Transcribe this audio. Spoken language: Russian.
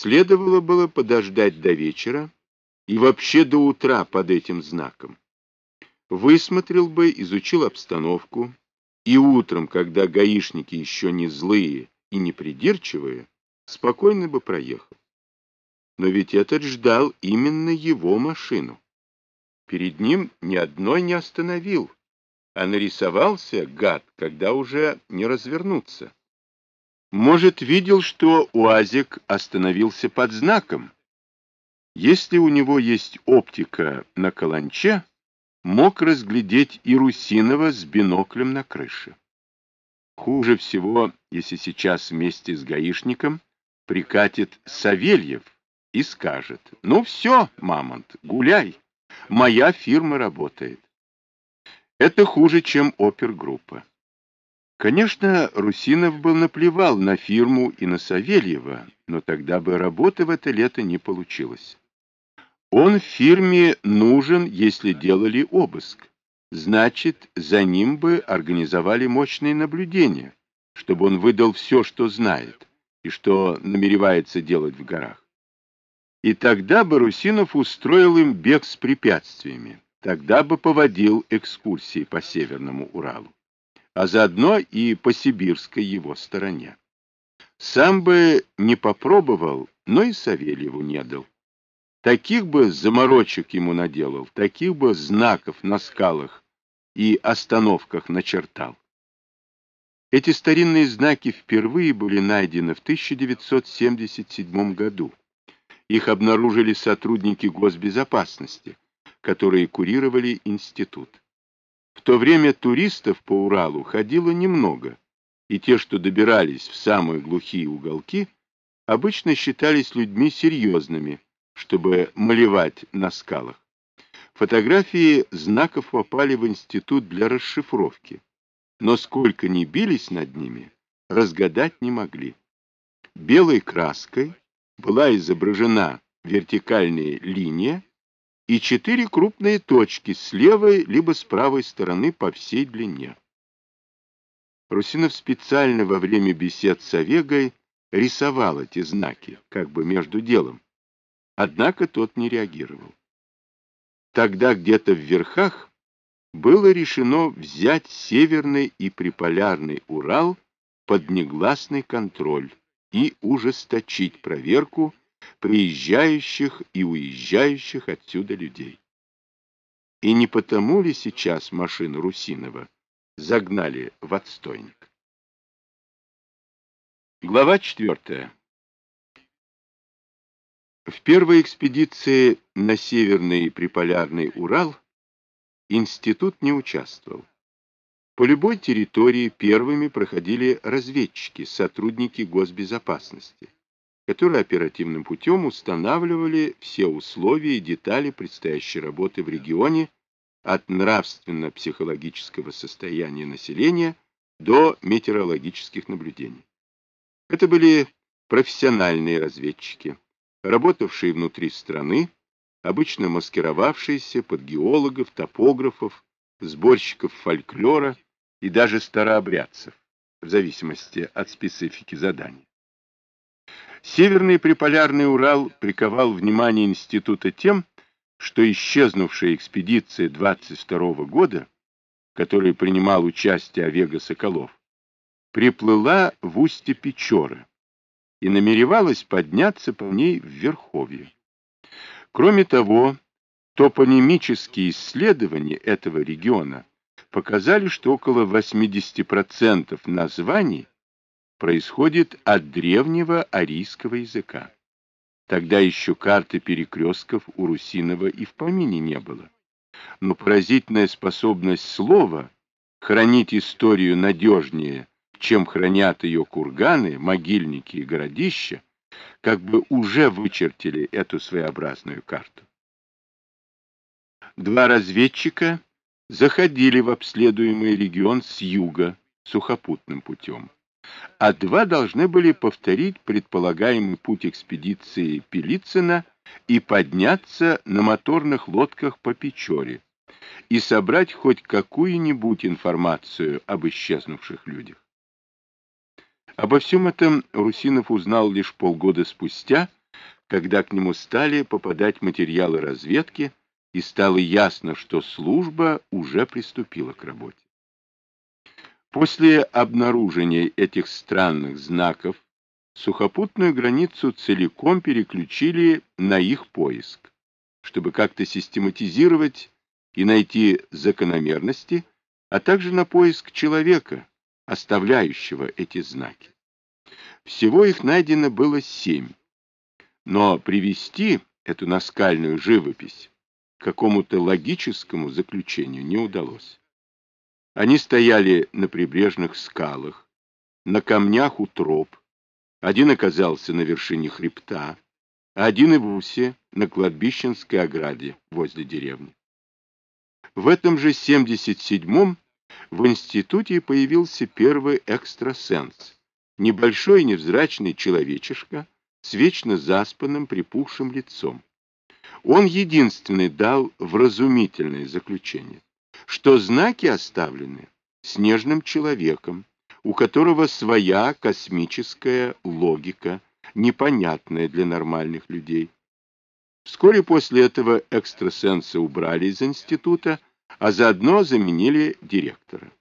Следовало было подождать до вечера и вообще до утра под этим знаком. Высмотрел бы, изучил обстановку, и утром, когда гаишники еще не злые и не придирчивые, спокойно бы проехал. Но ведь этот ждал именно его машину. Перед ним ни одной не остановил, а нарисовался, гад, когда уже не развернуться. Может, видел, что УАЗик остановился под знаком? Если у него есть оптика на каланче, мог разглядеть и Русинова с биноклем на крыше. Хуже всего, если сейчас вместе с гаишником прикатит Савельев и скажет, ну все, мамонт, гуляй, моя фирма работает. Это хуже, чем опергруппа. Конечно, Русинов был наплевал на фирму и на Савельева, но тогда бы работы в это лето не получилось. Он в фирме нужен, если делали обыск. Значит, за ним бы организовали мощные наблюдения, чтобы он выдал все, что знает и что намеревается делать в горах. И тогда бы Русинов устроил им бег с препятствиями, тогда бы поводил экскурсии по Северному Уралу а заодно и по сибирской его стороне. Сам бы не попробовал, но и Савельеву не дал. Таких бы заморочек ему наделал, таких бы знаков на скалах и остановках начертал. Эти старинные знаки впервые были найдены в 1977 году. Их обнаружили сотрудники госбезопасности, которые курировали институт. В то время туристов по Уралу ходило немного, и те, что добирались в самые глухие уголки, обычно считались людьми серьезными, чтобы малевать на скалах. Фотографии знаков попали в институт для расшифровки, но сколько ни бились над ними, разгадать не могли. Белой краской была изображена вертикальная линия, и четыре крупные точки с левой либо с правой стороны по всей длине. Русинов специально во время бесед с Овегой рисовал эти знаки, как бы между делом. Однако тот не реагировал. Тогда где-то в верхах было решено взять Северный и Приполярный Урал под негласный контроль и ужесточить проверку приезжающих и уезжающих отсюда людей. И не потому ли сейчас машину Русинова загнали в отстойник? Глава четвертая. В первой экспедиции на Северный Приполярный Урал институт не участвовал. По любой территории первыми проходили разведчики, сотрудники госбезопасности которые оперативным путем устанавливали все условия и детали предстоящей работы в регионе от нравственно-психологического состояния населения до метеорологических наблюдений. Это были профессиональные разведчики, работавшие внутри страны, обычно маскировавшиеся под геологов, топографов, сборщиков фольклора и даже старообрядцев, в зависимости от специфики задания. Северный приполярный Урал приковал внимание института тем, что исчезнувшая экспедиция 22 года, в которой принимал участие Овега Соколов, приплыла в устье Печоры и намеревалась подняться по ней в Верховье. Кроме того, топонимические исследования этого региона показали, что около 80% названий происходит от древнего арийского языка. Тогда еще карты перекрестков у Русинова и в помине не было. Но поразительная способность слова хранить историю надежнее, чем хранят ее курганы, могильники и городища, как бы уже вычертили эту своеобразную карту. Два разведчика заходили в обследуемый регион с юга сухопутным путем а два должны были повторить предполагаемый путь экспедиции Пелицына и подняться на моторных лодках по Печоре и собрать хоть какую-нибудь информацию об исчезнувших людях. Обо всем этом Русинов узнал лишь полгода спустя, когда к нему стали попадать материалы разведки, и стало ясно, что служба уже приступила к работе. После обнаружения этих странных знаков сухопутную границу целиком переключили на их поиск, чтобы как-то систематизировать и найти закономерности, а также на поиск человека, оставляющего эти знаки. Всего их найдено было семь, но привести эту наскальную живопись к какому-то логическому заключению не удалось. Они стояли на прибрежных скалах, на камнях у троп, один оказался на вершине хребта, а один и вовсе на кладбищенской ограде возле деревни. В этом же 77-м в институте появился первый экстрасенс, небольшой невзрачный человечишка с вечно заспанным припухшим лицом. Он единственный дал вразумительное заключение, что знаки оставлены снежным человеком, у которого своя космическая логика, непонятная для нормальных людей. Вскоре после этого экстрасенса убрали из института, а заодно заменили директора.